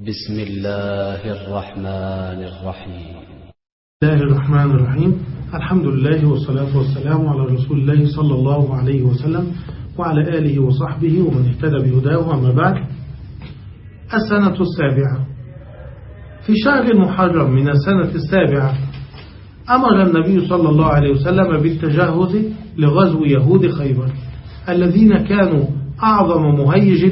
بسم الله الرحمن الرحيم. الله الرحمن الرحيم. الحمد لله والصلاة والسلام على رسول الله صلى الله عليه وسلم وعلى آله وصحبه ومن اهتدى بهداه أما بعد. السنة السابعة. في شهر المحرم من السنة السابعة أمر النبي صلى الله عليه وسلم بالتجهز لغزو يهود خيبر الذين كانوا أعظم مهيج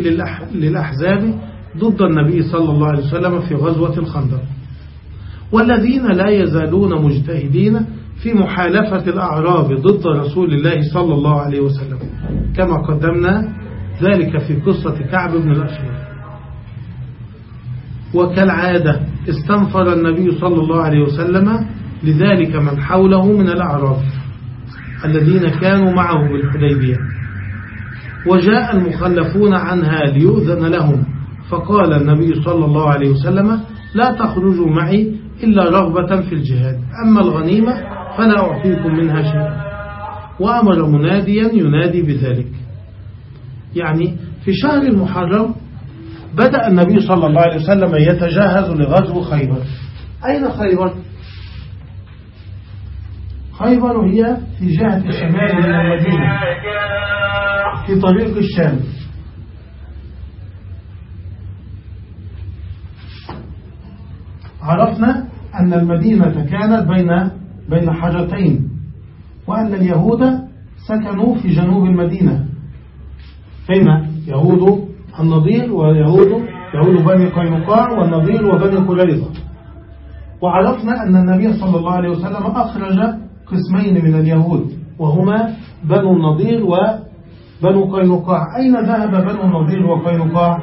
للأحزاب ضد النبي صلى الله عليه وسلم في غزوة الخندق. والذين لا يزالون مجتهدين في محالفة الأعراب ضد رسول الله صلى الله عليه وسلم. كما قدمنا ذلك في قصة كعب بن الأشرف وكالعادة استنفر النبي صلى الله عليه وسلم لذلك من حوله من الأعراب الذين كانوا معه بالحديبية. وجاء المخلفون عنها ليؤذن لهم. فقال النبي صلى الله عليه وسلم لا تخرجوا معي إلا رغبة في الجهاد. أما الغنيمة فلا أعطيكم منها شيئا. وأمر مناديا ينادي بذلك. يعني في شهر المحرم بدأ النبي صلى الله عليه وسلم يتجهز لغزو خيبر. أين خيبر؟ خيبر هي في جهة الشمال من المدينة في طريق الشام. عرفنا أن المدينة كانت بين بين حاجتين وأن اليهود سكنوا في جنوب المدينة. فيما يهود النضير ويهود يهود بني قينقاع والنضير وبني قريظة وعرفنا أن النبي صلى الله عليه وسلم أخرج قسمين من اليهود وهما بنو النضير وبنو قينقاع. أين ذهب بنو النضير وقينقاع؟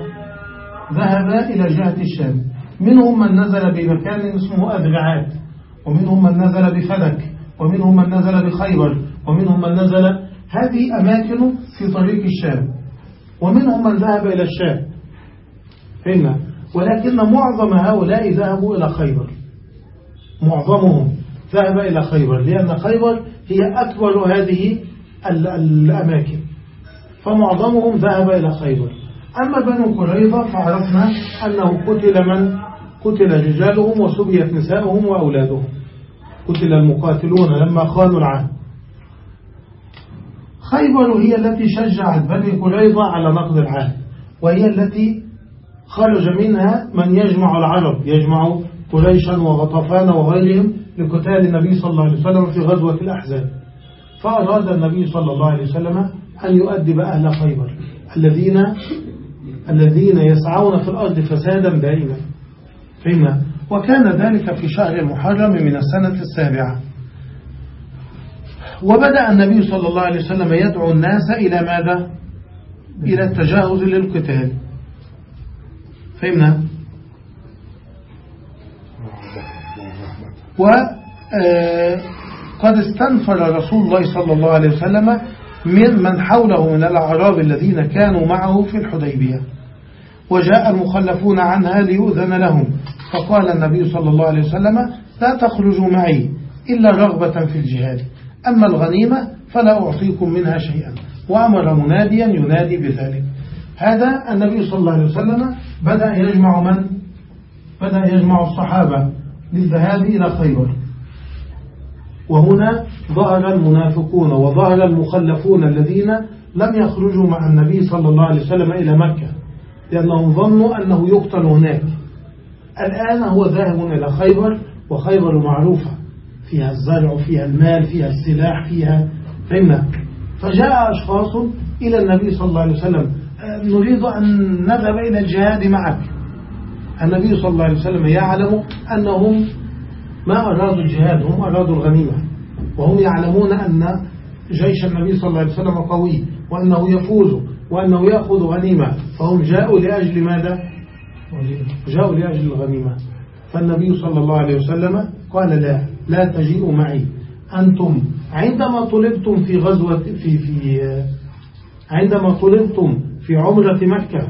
ذهب إلى جهة الشام. منهم من نزل بمكان اسمه أذرعات ومنهم من نزل بفلك ومنهم من نزل بخيبر ومنهم من نزل هذه أماكن في طريق الشام ومنهم من ذهب إلى الشام. فهمنا؟ ولكن معظم هؤلاء ذهبوا إلى خيبر. معظمهم ذهب إلى خيبر لأن خيبر هي أكبر هذه الأماكن. فمعظمهم ذهب إلى خيبر. أما بنو قريظة فعرفنا أنه قتل من؟ قتل رجالهم وسبيت نساؤهم وأولادهم. قتل المقاتلون لما خانوا العهد. خيبر هي التي شجعت بني قريظة على نقض العهد وهي التي خرج منها من يجمع العرب يجمع قريشا وغطفان وغيرهم لقتال النبي صلى الله عليه وسلم في غزوة الأحزاب. فأراد النبي صلى الله عليه وسلم أن يؤدب أهل خيبر الذين الذين يسعون في الأرض فسادا دائما. فهمنا وكان ذلك في شهر المحرم من السنة السابعة. وبدأ النبي صلى الله عليه وسلم يدعو الناس إلى ماذا؟ إلى التجاهز للقتال. فهمنا؟ وقد استنفر رسول الله صلى الله عليه وسلم من من حوله من الأعراب الذين كانوا معه في الحديبية. وجاء المخلفون عنها ليؤذن لهم. فقال النبي صلى الله عليه وسلم لا تخرجوا معي إلا رغبة في الجهاد. أما الغنيمة فلا أعطيكم منها شيئا. وأمر مناديا ينادي بذلك. هذا النبي صلى الله عليه وسلم بدأ يجمع من؟ بدأ يجمع الصحابة للذهاب إلى خيبر. وهنا ظهر المنافقون وظهر المخلفون الذين لم يخرجوا مع النبي صلى الله عليه وسلم إلى مكة. لأنهم ظنوا أنه يقتل هناك. الآن هو ذاهب إلى خيبر وخيبر معروفة. فيها الزرع فيها المال فيها السلاح فيها فهمنا فجاء أشخاص إلى النبي صلى الله عليه وسلم. نريد أن نذهب إلى الجهاد معك. النبي صلى الله عليه وسلم يعلم أنهم ما أرادوا الجهاد هم أرادوا الغنيمة. وهم يعلمون أن جيش النبي صلى الله عليه وسلم قوي وأنه يفوز. وأنه يأخذ غنيمة. فهم جاءوا لأجل ماذا؟ جاءوا لأجل الغنيمة. فالنبي صلى الله عليه وسلم قال لا لا تجيئوا معي. أنتم عندما طلبتم في غزوة في في عندما طلبتم في عمرة مكة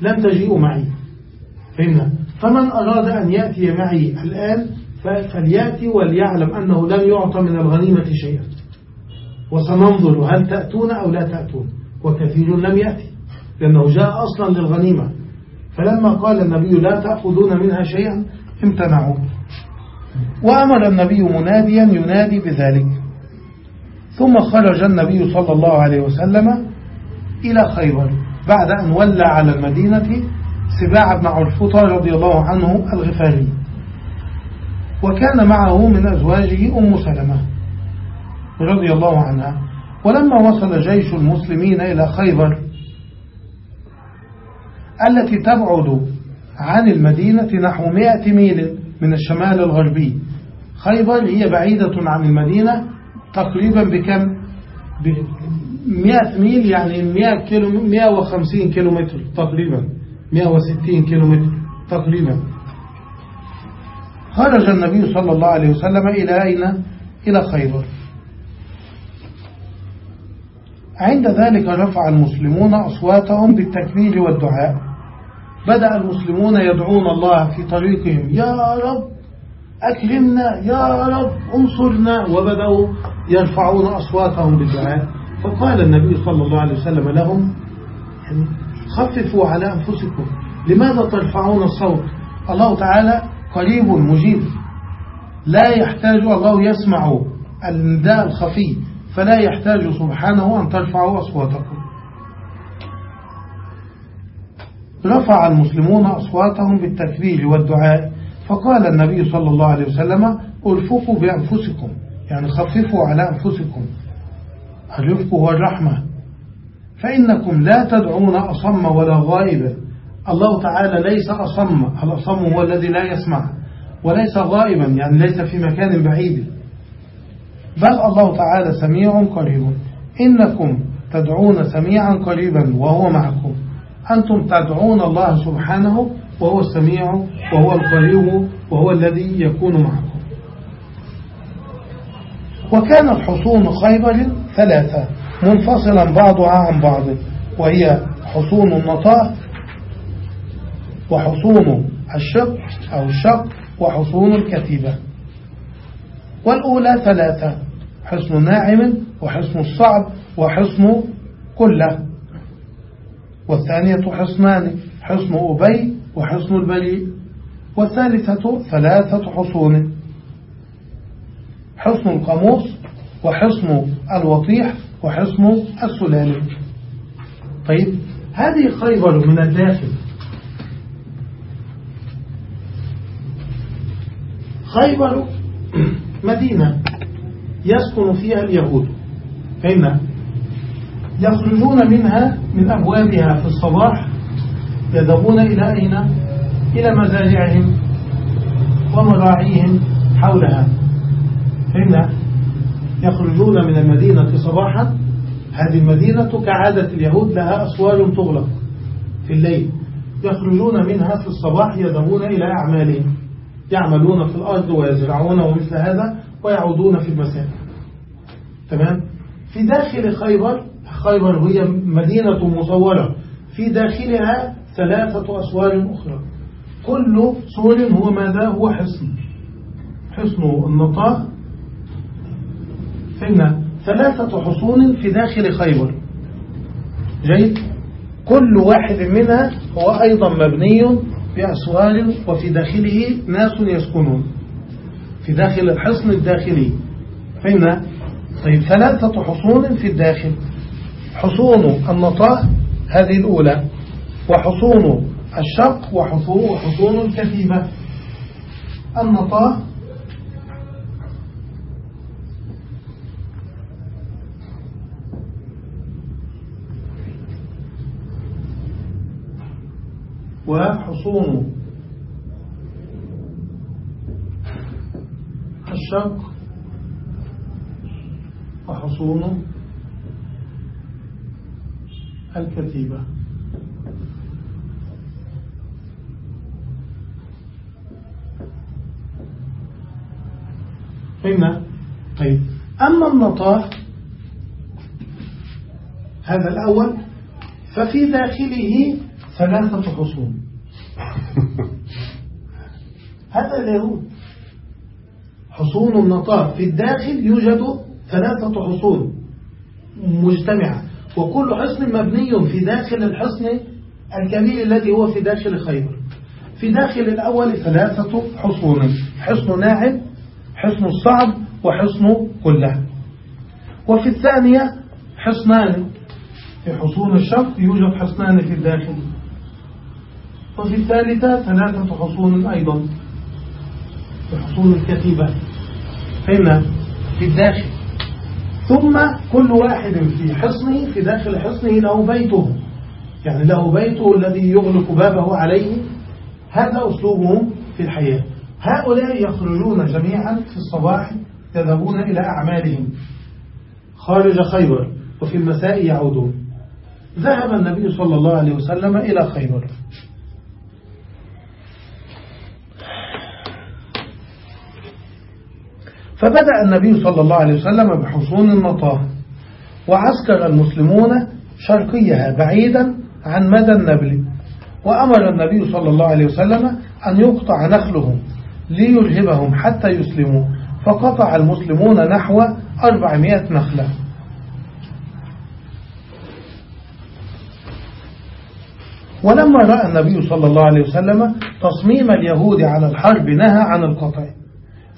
لم تجيئوا معي. فهمنا؟ فمن أراد أن يأتي معي الآن فليأتي وليعلم أنه لم يعطى من الغنيمة شيئا. وسننظر هل تأتون أو لا تأتون. وكثير لم يأتي لأنه جاء أصلا للغنيمة. فلما قال النبي لا تأخذون منها شيئا امتنعوا. وأمر النبي مناديا ينادي بذلك. ثم خرج النبي صلى الله عليه وسلم إلى خيبر بعد أن ولى على المدينة سباع بن عرفطة رضي الله عنه الغفاري. وكان معه من أزواجه أم سلمة رضي الله عنها. ولما وصل جيش المسلمين إلى خيبر التي تبعد عن المدينة نحو مئة ميل من الشمال الغربي. خيبر هي بعيدة عن المدينة تقريبا بكم؟ ب 100 ميل يعني 100 كيلو 150 كيلومتر تقريبا. 160 كيلومتر تقريبا. خرج النبي صلى الله عليه وسلم إلى أين؟ إلى خيبر. عند ذلك رفع المسلمون أصواتهم بالتكبير والدعاء. بدأ المسلمون يدعون الله في طريقهم. يا رب أكرمنا. يا رب انصرنا. وبدأوا يرفعون أصواتهم بالدعاء. فقال النبي صلى الله عليه وسلم لهم خففوا على أنفسكم. لماذا ترفعون الصوت؟ الله تعالى قريب مجيب. لا يحتاج الله يسمع النداء الخفي. فلا يحتاج سبحانه أن ترفعوا أصواتكم. رفع المسلمون أصواتهم بالتكبير والدعاء. فقال النبي صلى الله عليه وسلم أرفقوا بأنفسكم يعني خففوا على أنفسكم. الرفق هو الرحمة. فإنكم لا تدعون أصم ولا غائبا الله تعالى ليس أصم الأصم هو الذي لا يسمع وليس غائبا يعني ليس في مكان بعيد. بل الله تعالى سميع قريب. إنكم تدعون سميعا قريبا وهو معكم. أنتم تدعون الله سبحانه وهو السميع وهو القريب وهو الذي يكون معكم. وكانت حصون خيبر ثلاثة منفصلا بعضها عن بعض وهي حصون النطاف وحصون الشق أو الشق وحصون الكتيبة. والأولى ثلاثة حصن ناعم وحصن الصعب وحصن كلة. والثانية حصنان حصن أبي وحصن البليء والثالثة ثلاثة حصون حصن القاموس وحصن الوطيح وحصن السلالم طيب هذه خيبر من الداخل. خيبر مدينة يسكن فيها اليهود. فإن يخرجون منها من أبوابها في الصباح. يذهبون إلى أين؟ إلى مزارعهم ومراعيهم حولها. فإن يخرجون من المدينة صباحا. هذه المدينة كعادة اليهود لها أسوار تغلق في الليل. يخرجون منها في الصباح يذهبون إلى أعمالهم. يعملون في الأرض ويزرعون ومثل هذا ويعودون في المساء تمام؟ في داخل خيبر خيبر هي مدينة مصورة. في داخلها ثلاثة أسوار أخرى. كل سور هو ماذا؟ هو حصن. حصن النطاق. فإن ثلاثة حصون في داخل خيبر. جيد؟ كل واحد منها هو أيضا مبني بأسوار وفي داخله ناس يسكنون. في داخل الحصن الداخلي. فإن طيب ثلاثة حصون في الداخل. حصون النطاء هذه الأولى. وحصون الشق وحصون الكتيبة النطاء وحصون. الشق وحصون الكتيبة. فهمنا؟ طيب. أما النطاق هذا الأول ففي داخله ثلاثة حصون هذا اليهود حصون النطاق في الداخل يوجد ثلاثة حصون مجتمعة وكل حصن مبني في داخل الحصن الكبير الذي هو في داخل خيبر. في داخل الأول ثلاثة حصون حصن ناعم حصن الصعب وحصن كله وفي الثانية حصنان. في حصون الشرق يوجد حصنان في الداخل. وفي الثالثة ثلاثة حصون أيضا حصون الكتيبة. فهمنا في الداخل. ثم كل واحد في حصنه في داخل حصنه له بيته. يعني له بيته الذي يغلق بابه عليه. هذا أسلوبهم في الحياة. هؤلاء يخرجون جميعا في الصباح يذهبون إلى أعمالهم. خارج خيبر وفي المساء يعودون. ذهب النبي صلى الله عليه وسلم إلى خيبر. فبدأ النبي صلى الله عليه وسلم بحصون المطار وعسكر المسلمون شرقيها بعيدا عن مدى النبل وأمر النبي صلى الله عليه وسلم أن يقطع نخلهم ليرهبهم حتى يسلموا فقطع المسلمون نحو أربعمائة نخلة. ولما رأى النبي صلى الله عليه وسلم تصميم اليهود على الحرب نهى عن القطع.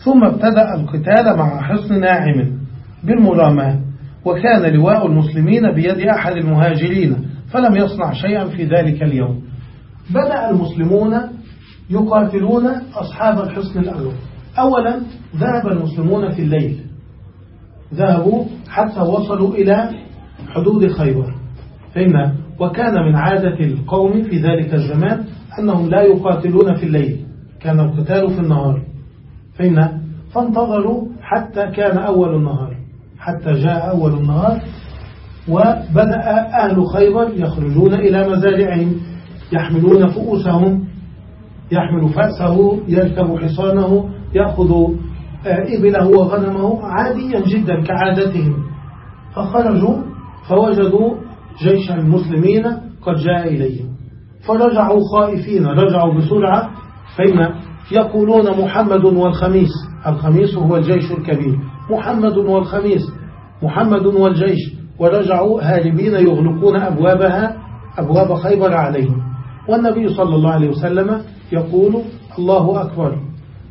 ثم ابتدأ القتال مع حصن ناعم بالمراماة وكان لواء المسلمين بيد أحد المهاجرين فلم يصنع شيئا في ذلك اليوم. بدأ المسلمون يقاتلون أصحاب الحصن الأول. أولا ذهب المسلمون في الليل. ذهبوا حتى وصلوا إلى حدود خيبر. فإن وكان من عادة القوم في ذلك الزمان أنهم لا يقاتلون في الليل. كان القتال في النهار. فإن فانتظروا حتى كان أول النهار حتى جاء أول النهار وبدأ أهل خيبر يخرجون إلى مزارعهم يحملون فؤوسهم يحمل فأسه يركب حصانه يأخذ آه، إبله وغنمه عاديا جدا كعادتهم. فخرجوا فوجدوا جيش المسلمين قد جاء إليهم. فرجعوا خائفين رجعوا بسرعة فإن يقولون محمد والخميس. الخميس هو الجيش الكبير. محمد والخميس. محمد والجيش. ورجعوا هاربين يغلقون أبوابها أبواب خيبر عليهم. والنبي صلى الله عليه وسلم يقول الله أكبر.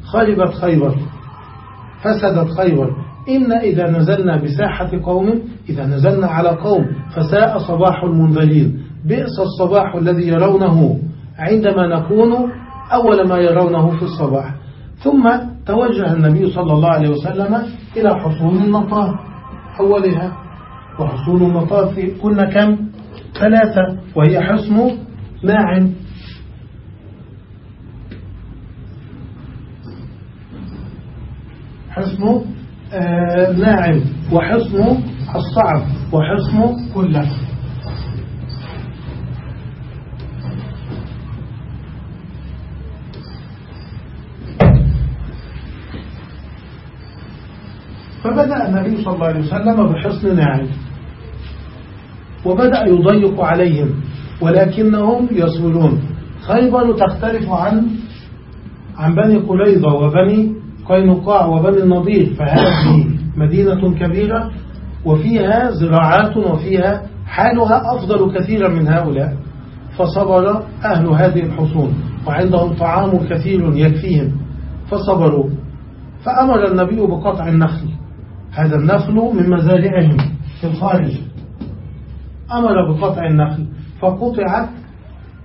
خربت خيبر. فسدت خيبر. إن إذا نزلنا بساحة قوم إذا نزلنا على قوم فساء صباح المنذرين. بئس الصباح الذي يرونه عندما نكون أول ما يرونه في الصباح. ثم توجه النبي صلى الله عليه وسلم إلى حصون المطار أولها وحصون المطار في كنا كم؟ ثلاثة وهي حصن ناعم حصن آه ناعم وحصن الصعب وحصن كله فبدأ النبي صلى الله عليه وسلم بحصن ناعم وبدأ يضيق عليهم ولكنهم يصبرون خيبر تختلف عن عن بني قليظة وبني قينقاع وبني النضير فهذه مدينة كبيرة وفيها زراعات وفيها حالها أفضل كثيرا من هؤلاء فصبر أهل هذه الحصون وعندهم طعام كثير يكفيهم فصبروا. فأمر النبي بقطع النخل. هذا النخل من مزارعهم في الخارج. أمر بقطع النخل فقطعت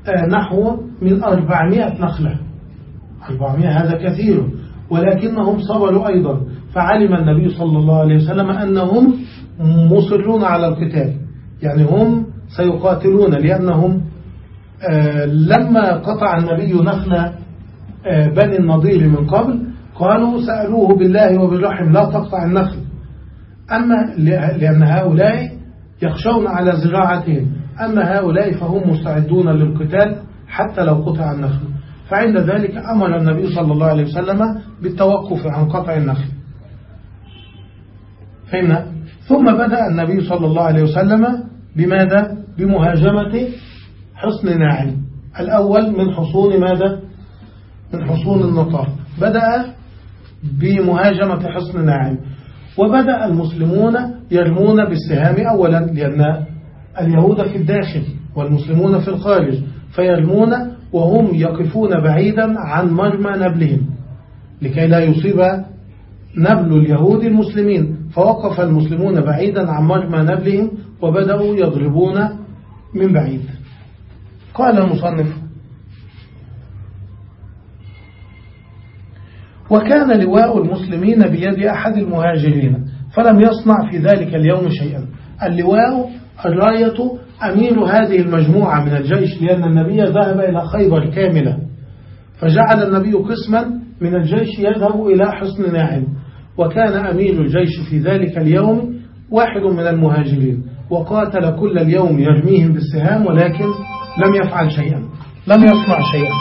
آه، نحو من أربعمائة نخلة. أربعمائة هذا كثير ولكنهم صبروا أيضا. فعلم النبي صلى الله عليه وسلم أنهم مصرون على القتال. يعني هم سيقاتلون لأنهم آه، لما قطع النبي نخل آه، بني النضير من قبل قالوا سألوه بالله وبالرحم لا تقطع النخل. أما لأن هؤلاء يخشون على زراعتهم. أما هؤلاء فهم مستعدون للقتال حتى لو قطع النخل. فعند ذلك أمر النبي صلى الله عليه وسلم بالتوقف عن قطع النخل. فهمنا؟ ثم بدأ النبي صلى الله عليه وسلم بماذا؟ بمهاجمة حصن ناعم. الأول من حصون ماذا؟ من حصون النطاق. بدأ بمهاجمة حصن ناعم. وبدأ المسلمون يرمون بالسهام أولا لأن اليهود في الداخل والمسلمون في الخارج فيرمون وهم يقفون بعيدا عن مرمى نبلهم لكي لا يصيب نبل اليهود المسلمين. فوقف المسلمون بعيدا عن مرمى نبلهم وبدأوا يضربون من بعيد. قال المصنف وكان لواء المسلمين بيد أحد المهاجرين فلم يصنع في ذلك اليوم شيئا. اللواء الراية أمير هذه المجموعة من الجيش لأن النبي ذهب إلى خيبر كاملة فجعل النبي قسما من الجيش يذهب إلى حصن ناعم وكان أمير الجيش في ذلك اليوم واحد من المهاجرين وقاتل كل اليوم يرميهم بالسهام ولكن لم يفعل شيئا لم يصنع شيئا.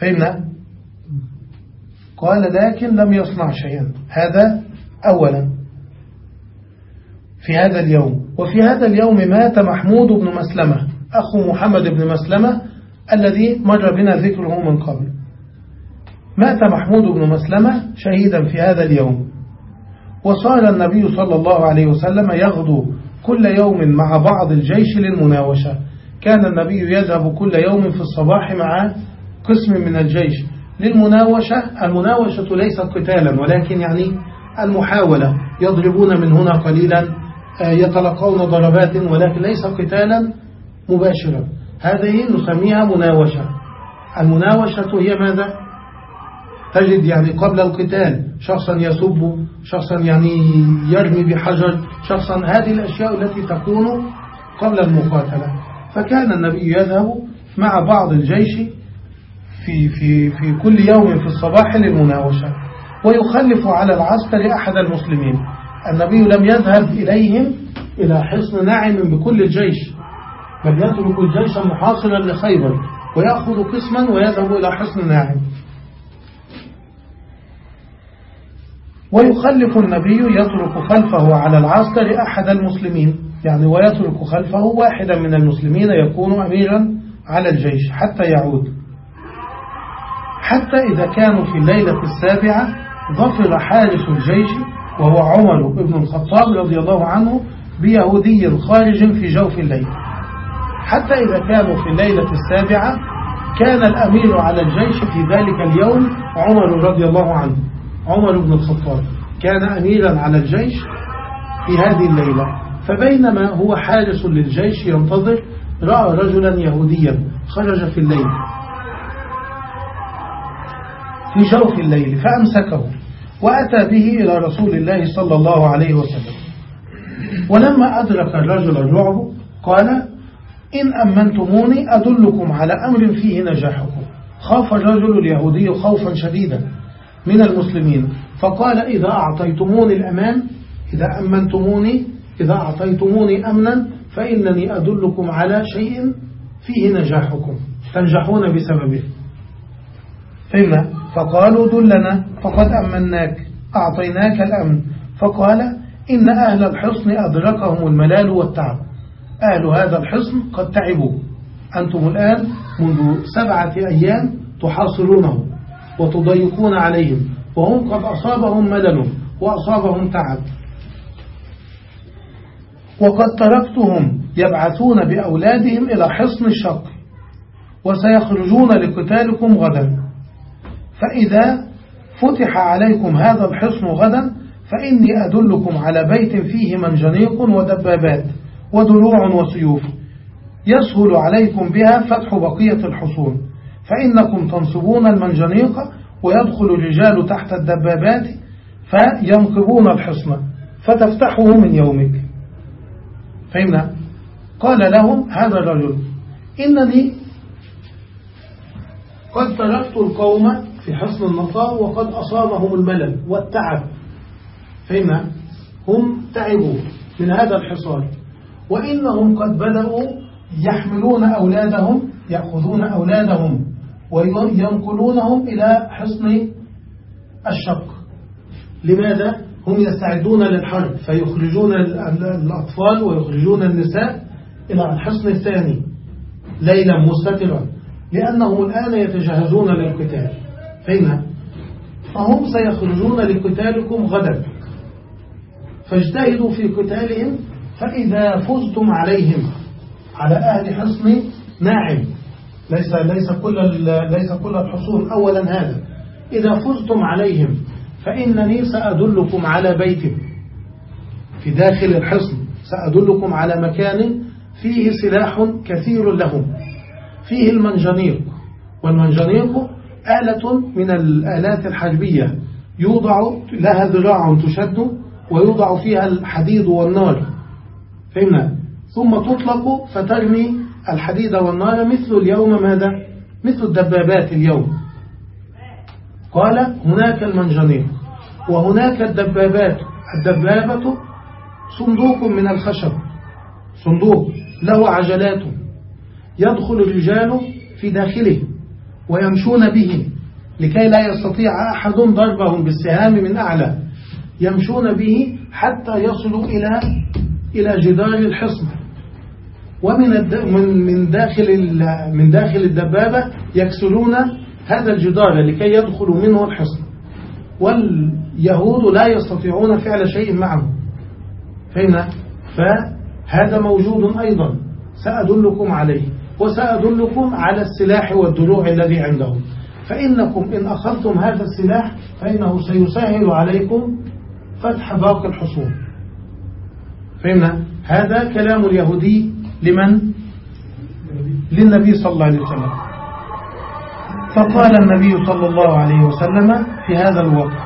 فهمنا قال لكن لم يصنع شيئا. هذا أولا. في هذا اليوم. وفي هذا اليوم مات محمود بن مسلمة أخو محمد بن مسلمة الذي مر بنا ذكره من قبل. مات محمود بن مسلمة شهيدا في هذا اليوم. وصار النبي صلى الله عليه وسلم يغدو كل يوم مع بعض الجيش للمناوشة. كان النبي يذهب كل يوم في الصباح مع قسم من الجيش. للمناوشة. المناوشة ليست قتالا ولكن يعني المحاولة. يضربون من هنا قليلا آه، يتلقون ضربات ولكن ليس قتالا مباشرا. هذه نسميها مناوشة. المناوشة هي ماذا؟ تجد يعني قبل القتال شخصا يسب شخصا يعني يرمي بحجر شخصا هذه الأشياء التي تكون قبل المقاتلة. فكان النبي يذهب مع بعض الجيش في, في, في كل يوم في الصباح للمناوشة ويخلف على العسكر أحد المسلمين. النبي لم يذهب إليهم إلى حصن ناعم بكل الجيش بل يترك الجيش محاصرا لخيبر ويأخذ قسما ويذهب إلى حصن ناعم. ويخلف النبي يترك خلفه على العسكر أحد المسلمين يعني ويترك خلفه واحدا من المسلمين يكون أميرا على الجيش حتى يعود. حتى إذا كانوا في الليلة السابعة ظفر حارس الجيش وهو عمر بن الخطاب رضي الله عنه بيهودي خارج في جوف الليل. حتى إذا كانوا في الليلة السابعة كان الأمير على الجيش في ذلك اليوم عمر رضي الله عنه. عمر بن الخطاب كان أميرا على الجيش في هذه الليلة. فبينما هو حارس للجيش ينتظر رأى رجلا يهوديا خرج في الليل. في جوف الليل فأمسكه وأتى به إلى رسول الله صلى الله عليه وسلم. ولما أدرك الرجل الرعب قال إن أمنتموني أدلكم على أمر فيه نجاحكم. خاف الرجل اليهودي خوفا شديدا من المسلمين فقال إذا أعطيتموني الأمان إذا أمنتموني إذا أعطيتموني أمنا فإنني أدلكم على شيء فيه نجاحكم. تنجحون بسببه. فهمنا؟ فقالوا دلنا فقد أمناك أعطيناك الأمن. فقال إن أهل الحصن أدركهم الملال والتعب. أهل هذا الحصن قد تعبوا. أنتم الآن منذ سبعة أيام تحاصرونه وتضيقون عليهم وهم قد أصابهم ملل وأصابهم تعب. وقد تركتهم يبعثون بأولادهم إلى حصن الشق وسيخرجون لقتالكم غدا. فإذا فتح عليكم هذا الحصن غدا فإني أدلكم على بيت فيه منجنيق ودبابات ودروع وسيوف يسهل عليكم بها فتح بقية الحصون. فإنكم تنصبون المنجنيق ويدخل الرجال تحت الدبابات فينقبون الحصن فتفتحه من يومك. فهمنا؟ قال لهم هذا الرجل إنني قد تركت القوم في حصن النصار وقد أصابهم الملل والتعب. فهمنا هم تعبوا من هذا الحصار. وإنهم قد بدأوا يحملون أولادهم يأخذون أولادهم وينقلونهم إلى حصن الشق. لماذا؟ هم يستعدون للحرب فيخرجون الأطفال ويخرجون النساء إلى الحصن الثاني ليلا مستترا لأنهم الآن يتجهزون للقتال. فهمنا؟ فهم سيخرجون لقتالكم غدا. فاجتهدوا في قتالهم فإذا فزتم عليهم. على أهل حصن ناعم. ليس ليس كل ليس كل الحصون أولا هذا. إذا فزتم عليهم فإنني سأدلكم على بيت. في داخل الحصن سأدلكم على مكان فيه سلاح كثير لهم. فيه المنجنيق. والمنجنيق آلة من الآلات الحربية يوضع لها ذراع تشد ويوضع فيها الحديد والنار. فهمنا؟ ثم تطلق فترمي الحديد والنار مثل اليوم ماذا؟ مثل الدبابات اليوم. قال هناك المنجنيق وهناك الدبابات. الدبابة صندوق من الخشب. صندوق له عجلات. يدخل الرجال في داخله. ويمشون به لكي لا يستطيع أحد ضربهم بالسهام من أعلى. يمشون به حتى يصلوا إلى إلى جدار الحصن. ومن من داخل من داخل الدبابة يكسرون هذا الجدار لكي يدخلوا منه الحصن. واليهود لا يستطيعون فعل شيء معه فهمنا فهذا موجود أيضا. سأدلكم عليه. وسأدلكم على السلاح والدروع الذي عندهم. فإنكم إن أخذتم هذا السلاح فإنه سيسهل عليكم فتح باقي الحصون فهمنا؟ هذا كلام اليهودي لمن؟ للنبي صلى الله عليه وسلم. فقال النبي صلى الله عليه وسلم في هذا الوقت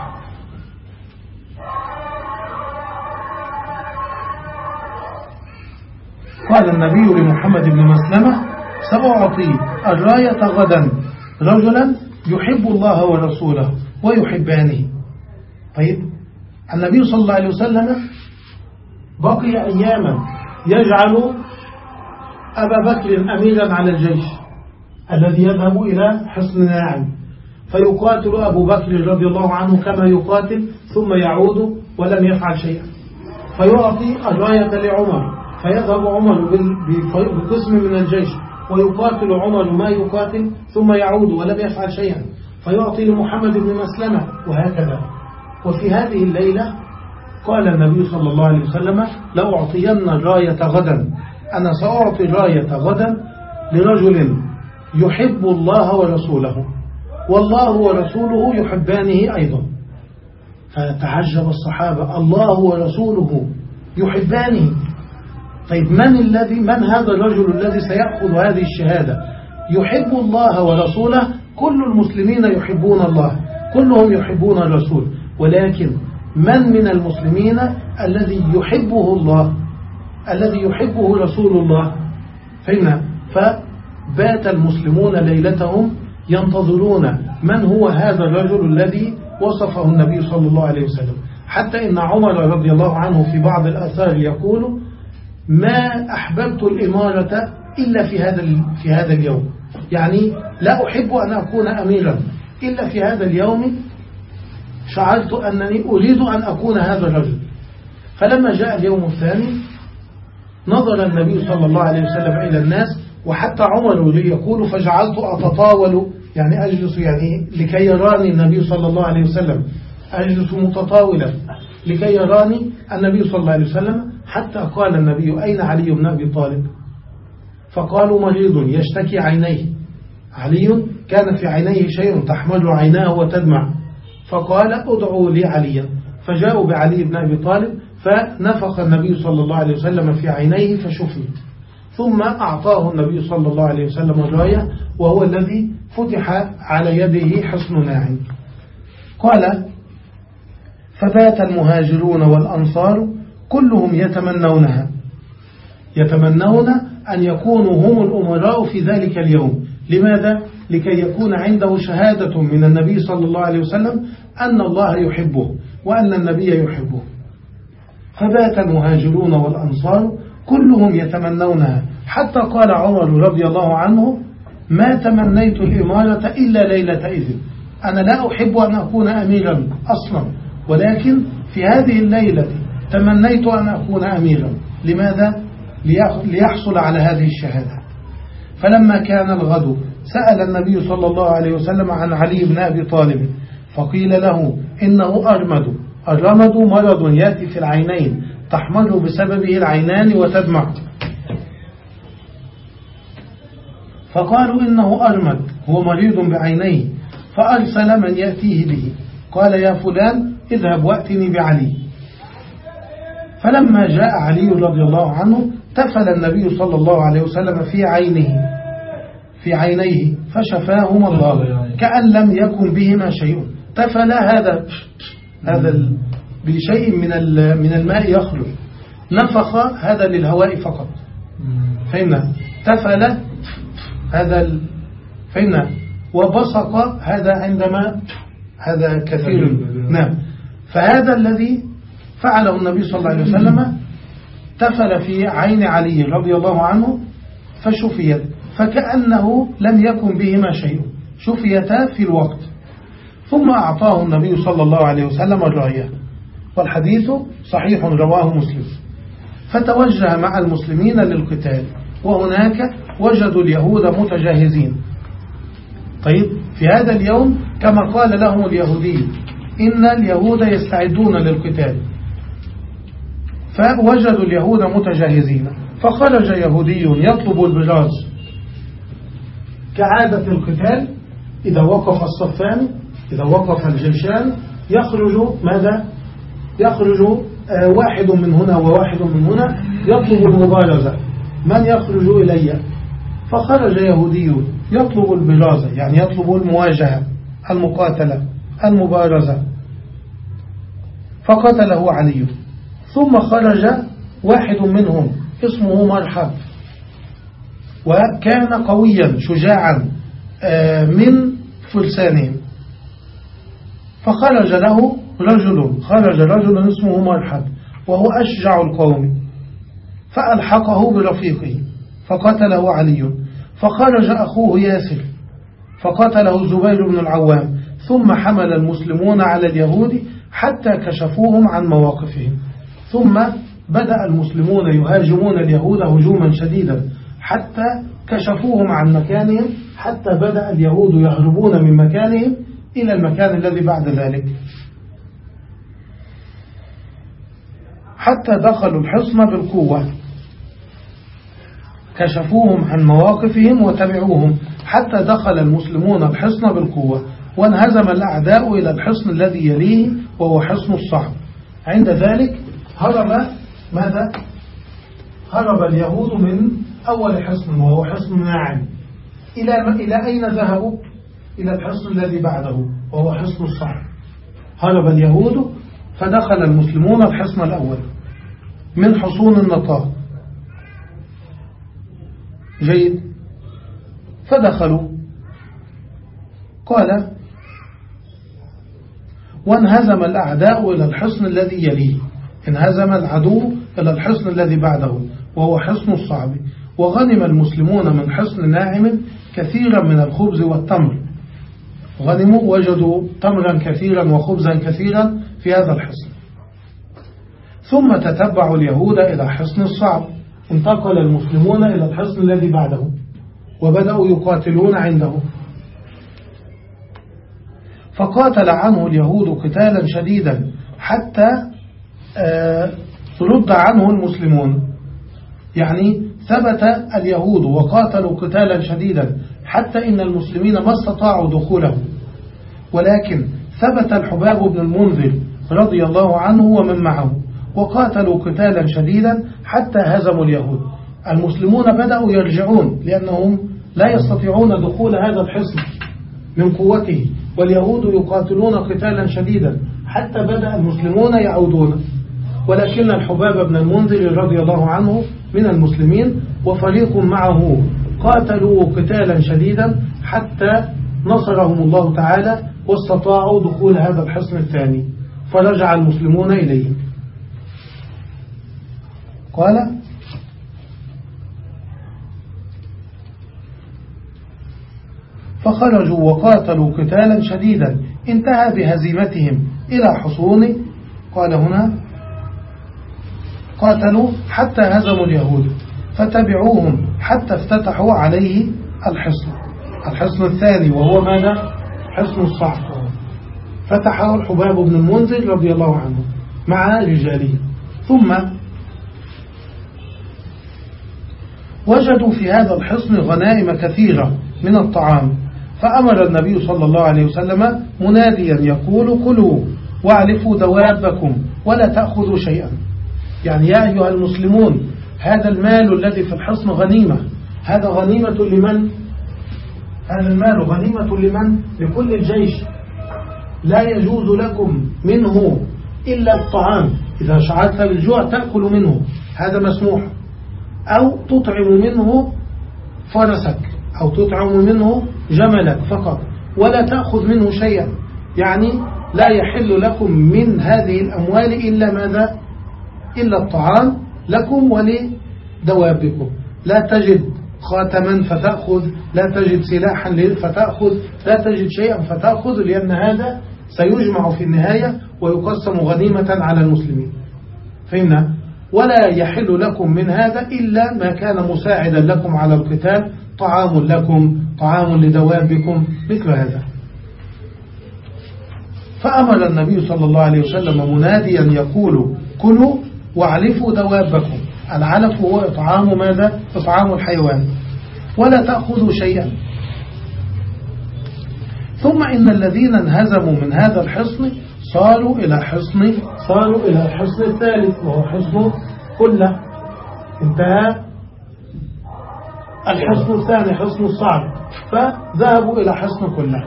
قال النبي لمحمد بن مسلمة سأعطي الراية غدا. رجلا يحب الله ورسوله ويحبانه. طيب النبي صلى الله عليه وسلم بقي أياما يجعل أبا بكر أميرا على الجيش الذي يذهب إلى حصن ناعم. فيقاتل أبو بكر رضي الله عنه كما يقاتل ثم يعود ولم يفعل شيئا. فيعطي الراية لعمر فيذهب عمر بقسم من الجيش. ويقاتل عمر ما يقاتل ثم يعود ولم يفعل شيئا. فيعطي لمحمد بن مسلمة وهكذا. وفي هذه الليلة قال النبي صلى الله عليه وسلم لأعطين الراية غدا. أنا سأعطي الراية غدا لرجل يحب الله ورسوله. والله ورسوله يحبانه أيضا. فتعجب الصحابة الله ورسوله يحبانه. طيب من الذي من هذا الرجل الذي سيأخذ هذه الشهادة؟ يحب الله ورسوله كل المسلمين يحبون الله كلهم يحبون الرسول. ولكن من من المسلمين الذي يحبه الله؟ الذي يحبه رسول الله. فهمنا فبات المسلمون ليلتهم ينتظرون من هو هذا الرجل الذي وصفه النبي صلى الله عليه وسلم. حتى إن عمر رضي الله عنه في بعض الأثار يقول ما أحببت الإمارة إلا في هذا في هذا اليوم. يعني لا أحب أن أكون أميرا. إلا في هذا اليوم شعرت أنني أريد أن أكون هذا الرجل. فلما جاء اليوم الثاني نظر النبي صلى الله عليه وسلم إلى الناس وحتى عمر يقول فجعلت أتطاول يعني أجلس يعني لكي يراني النبي صلى الله عليه وسلم. أجلس متطاولا لكي يراني النبي صلى الله عليه وسلم. حتى قال النبي أين علي بن أبي طالب? فقالوا مريض يشتكي عينيه. علي كان في عينيه شيء تحمل عيناه وتدمع. فقال ادعوا لي عليا فجاءوا بعلي بن أبي طالب فنفخ النبي صلى الله عليه وسلم في عينيه فشفي. ثم أعطاه النبي صلى الله عليه وسلم الراية وهو الذي فتح على يده حصن ناعم. قال فبات المهاجرون والأنصار كلهم يتمنونها. يتمنون أن يكونوا هم الأمراء في ذلك اليوم. لماذا؟ لكي يكون عنده شهادة من النبي صلى الله عليه وسلم أن الله يحبه وأن النبي يحبه. فبات المهاجرون والأنصار كلهم يتمنونها. حتى قال عمر رضي الله عنه ما تمنيت الإمارة إلا ليلة إذن. أنا لا أحب أن أكون أميرا أصلا. ولكن في هذه الليلة تمنيت أن أكون أميرا لماذا؟ ليحصل على هذه الشهادة. فلما كان الغد سأل النبي صلى الله عليه وسلم عن علي بن أبي طالب فقيل له إنه أرمد الرمد مرض يأتي في العينين تحمل بسببه العينان وتدمع. فقالوا إنه أرمد هو مريض بعينيه فأرسل من يأتيه به. قال يا فلان اذهب وأتني بعلي. فلما جاء علي رضي الله عنه تفل النبي صلى الله عليه وسلم في عينه في عينيه فشفاهما الله كأن لم يكن بهما شيء. تفل هذا هذا بشيء من من الماء يخرج نفخ هذا للهواء فقط. فهمنا تفل هذا فهمنا وبصق هذا عندما هذا كثير. نعم. فهذا الذي فعله النبي صلى الله عليه وسلم تفل في عين علي رضي الله عنه فشفيت فكأنه لم يكن بهما شيء شفيتا في الوقت. ثم أعطاه النبي صلى الله عليه وسلم الراية والحديث صحيح رواه مسلم. فتوجه مع المسلمين للقتال وهناك وجدوا اليهود متجاهزين. طيب في هذا اليوم كما قال لهم اليهودي إن اليهود يستعدون للقتال. فوجدوا اليهود متجهزين. فخرج يهودي يطلب البراز كعادة القتال إذا وقف الصفان إذا وقف الجيشان يخرج ماذا؟ يخرج آه، واحد من هنا وواحد من هنا يطلب المبارزة من يخرج إلي؟ فخرج يهودي يطلب البرازة يعني يطلب المواجهة المقاتلة المبارزة. فقتله علي. ثم خرج واحد منهم اسمه مرحب. وكان قويا شجاعا آه، من فرسانهم فخرج له رجل خرج رجل اسمه مرحب وهو أشجع القوم. فألحقه برفيقه فقتله علي. فخرج أخوه ياسر فقتله الزبير بن العوام. ثم حمل المسلمون على اليهود حتى كشفوهم عن مواقفهم. ثم بدأ المسلمون يهاجمون اليهود هجوما شديدا حتى كشفوهم عن مكانهم حتى بدأ اليهود يهربون من مكانهم إلى المكان الذي بعد ذلك. حتى دخلوا الحصن بالقوة. كشفوهم عن مواقفهم وتبعوهم. حتى دخل المسلمون الحصن بالقوة. وانهزم الأعداء إلى الحصن الذي يليه وهو حصن الصعب. عند ذلك هرب ماذا؟ هرب اليهود من أول حصن وهو حصن ناعم. إلى إلى أين ذهبوا؟ إلى الحصن الذي بعده وهو حصن الصعب هرب اليهود فدخل المسلمون الحصن الأول. من حصون النطاق. جيد. فدخلوا. قال وانهزم الأعداء إلى الحصن الذي يليه. انهزم العدو إلى الحصن الذي بعده وهو حصن الصعب. وغنم المسلمون من حصن ناعم كثيرا من الخبز والتمر. غنموا وجدوا تمرا كثيرا وخبزا كثيرا في هذا الحصن. ثم تتبعوا اليهود إلى حصن الصعب. انتقل المسلمون إلى الحصن الذي بعده وبدأوا يقاتلون عنده. فقاتل عنه اليهود قتالا شديدا حتى رد عنه المسلمون. يعني ثبت اليهود وقاتلوا قتالا شديدا حتى إن المسلمين ما استطاعوا دخوله ولكن ثبت الحباب بن المنذر رضي الله عنه ومن معه وقاتلوا قتالا شديدا حتى هزموا اليهود. المسلمون بدأوا يرجعون لأنهم لا يستطيعون دخول هذا الحصن من قوته واليهود يقاتلون قتالا شديدا حتى بدأ المسلمون يعودون. ولكن الحباب بن المنذر رضي الله عنه من المسلمين وفريق معه قاتلوا قتالا شديدا حتى نصرهم الله تعالى واستطاعوا دخول هذا الحصن الثاني. فرجع المسلمون إليهم قال فخرجوا وقاتلوا قتالا شديدا انتهى بهزيمتهم إلى حصون. قال هنا قاتلوا حتى هزموا اليهود فتبعوهم حتى افتتحوا عليه الحصن. الحصن الثاني وهو ماذا؟ حصن الصعب فتحه الحباب بن المنذر رضي الله عنه مع رجاله. ثم وجدوا في هذا الحصن غنائم كثيرة من الطعام. فأمر النبي صلى الله عليه وسلم مناديا يقول كلوا واعلفوا دوابكم ولا تأخذوا شيئا. يعني يا أيها المسلمون هذا المال الذي في الحصن غنيمة. هذا غنيمة لمن؟ هذا المال غنيمة لمن؟ لكل الجيش. لا يجوز لكم منه إلا الطعام. إذا شعرت بالجوع تأكل منه. هذا مسموح. أو تطعم منه فرسك. أو تطعم منه جملك فقط. ولا تأخذ منه شيئا. يعني لا يحل لكم من هذه الأموال إلا ماذا؟ إلا الطعام لكم ولدوابكم. لا تجد خاتما فتأخذ لا تجد سلاحا فتأخذ لا تجد شيئا فتأخذ لأن هذا سيجمع في النهاية ويقسم غنيمة على المسلمين. فهمنا؟ ولا يحل لكم من هذا إلا ما كان مساعدا لكم على القتال طعام لكم طعام لدوابكم مثل هذا. فأمر النبي صلى الله عليه وسلم مناديا يقول كلوا واعلفوا دوابكم العلف هو إطعام ماذا؟ إطعام الحيوان. ولا تأخذوا شيئا. ثم إن الذين انهزموا من هذا الحصن صاروا إلى حصن صاروا إلى الحصن الثالث وهو حصن كله انتهى. الحصن الثاني حصن الصعب. فذهبوا إلى حصن كله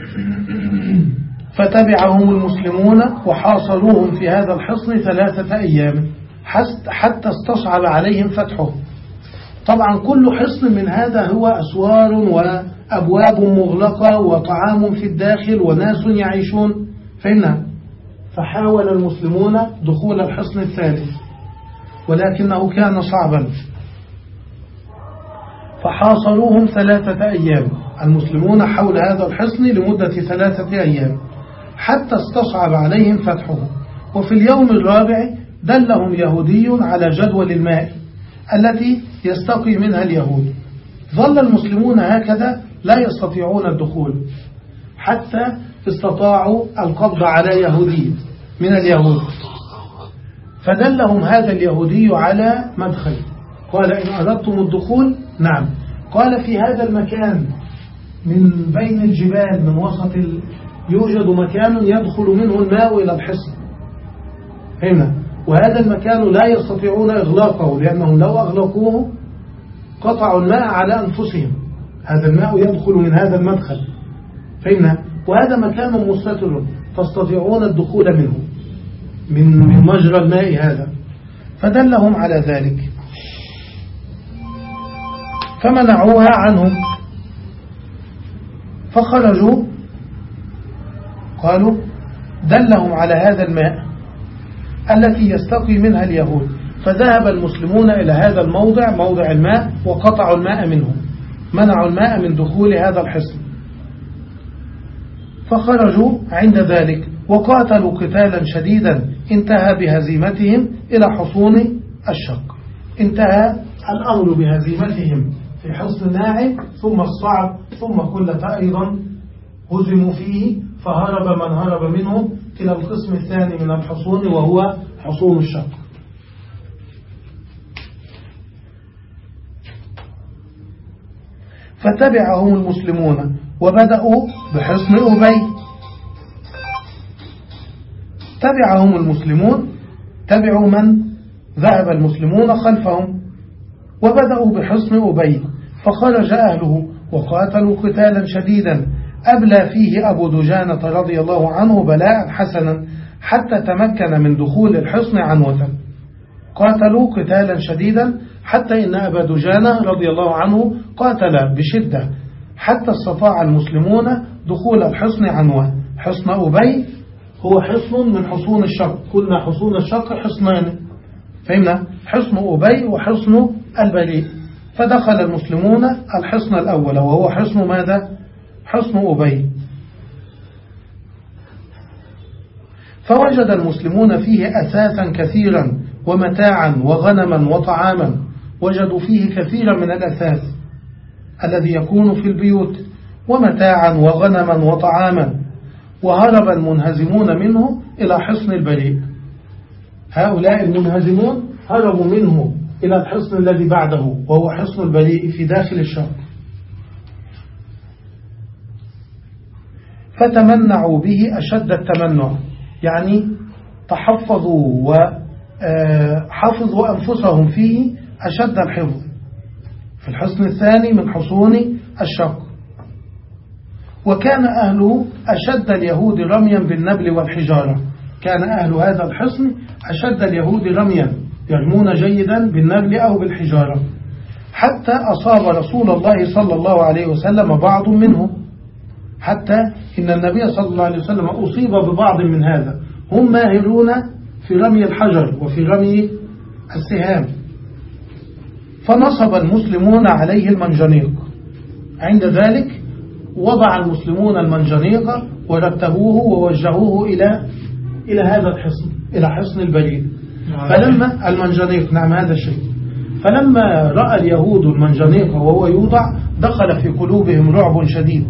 فتبعهم المسلمون وحاصروهم في هذا الحصن ثلاثة أيام حتى استصعب عليهم فتحه. طبعا كل حصن من هذا هو أسوار وأبواب مغلقة وطعام في الداخل وناس يعيشون. فإن فحاول المسلمون دخول الحصن الثالث ولكنه كان صعبا. فحاصروهم ثلاثة أيام المسلمون حول هذا الحصن لمدة ثلاثة أيام. حتى استصعب عليهم فتحه وفي اليوم الرابع دلهم يهودي على جدول الماء التي يستقي منها اليهود. ظل المسلمون هكذا لا يستطيعون الدخول حتى استطاعوا القبض على يهودي من اليهود. فدلهم هذا اليهودي على مدخل. قال إن أردتم الدخول نعم. قال في هذا المكان من بين الجبال من وسط. يوجد مكان يدخل منه الماء إلى الحصن. هنا وهذا المكان لا يستطيعون إغلاقه لأنهم لو أغلقوه قطعوا الماء على أنفسهم. هذا الماء يدخل من هذا المدخل. فهمنا؟ وهذا مكان مستتر تستطيعون الدخول منه. من من مجرى الماء هذا. فدلهم على ذلك. فمنعوها عنهم. فخرجوا قالوا دلهم على هذا الماء التي يستقي منها اليهود. فذهب المسلمون إلى هذا الموضع موضع الماء وقطعوا الماء منه منعوا الماء من دخول هذا الحصن. فخرجوا عند ذلك وقاتلوا قتالا شديدا انتهى بهزيمتهم إلى حصون الشق. انتهى الأمر بهزيمتهم في حصن ناعم ثم الصعب ثم كلة أيضا هزموا فيه فهرب من هرب منهم إلى القسم الثاني من الحصون وهو حصون الشق. فتبعهم المسلمون وبدأوا بحصن أبي. تبعهم المسلمون تبعوا من ذهب المسلمون خلفهم. وبدأوا بحصن أبي فخرج أهله وقاتلوا قتالا شديدا. أبلى فيه أبو دجانة رضي الله عنه بلاء حسنا حتى تمكن من دخول الحصن عنوة قاتلوا قتالا شديدا حتى إن أبا دجانة رضي الله عنه قاتل بشدة حتى استطاع المسلمون دخول الحصن عنوة حصن أبي هو حصن من حصون الشق قلنا حصون الشق حصنان. فهمنا؟ حصن أبي وحصن البليء فدخل المسلمون الحصن الأول وهو حصن ماذا؟ حصن أبي. فوجد المسلمون فيه أثاثا كثيرا ومتاعا وغنما وطعاما. وجدوا فيه كثيرا من الأثاث الذي يكون في البيوت ومتاعا وغنما وطعاما. وهرب المنهزمون منه إلى حصن البريء. هؤلاء المنهزمون هربوا منه إلى الحصن الذي بعده وهو حصن البريء في داخل الشرق. فتمنعوا به أشد التمنع. يعني تحفظوا وحفظوا آه، أنفسهم فيه أشد الحفظ. في الحصن الثاني من حصون الشق. وكان أهله أشد اليهود رميا بالنبل والحجارة. كان أهل هذا الحصن أشد اليهود رميا يرمون جيدا بالنبل أو بالحجارة. حتى أصاب رسول الله صلى الله عليه وسلم بعض منهم. حتى إن النبي صلى الله عليه وسلم أصيب ببعض من هذا. هم ماهرون في رمي الحجر وفي رمي السهام. فنصب المسلمون عليه المنجنيق. عند ذلك وضع المسلمون المنجنيق ورتبوه ووجهوه إلى إلى هذا الحصن إلى حصن البريد فلما المنجنيق نعم هذا الشيء. فلما رأى اليهود المنجنيق وهو يوضع دخل في قلوبهم رعب شديد.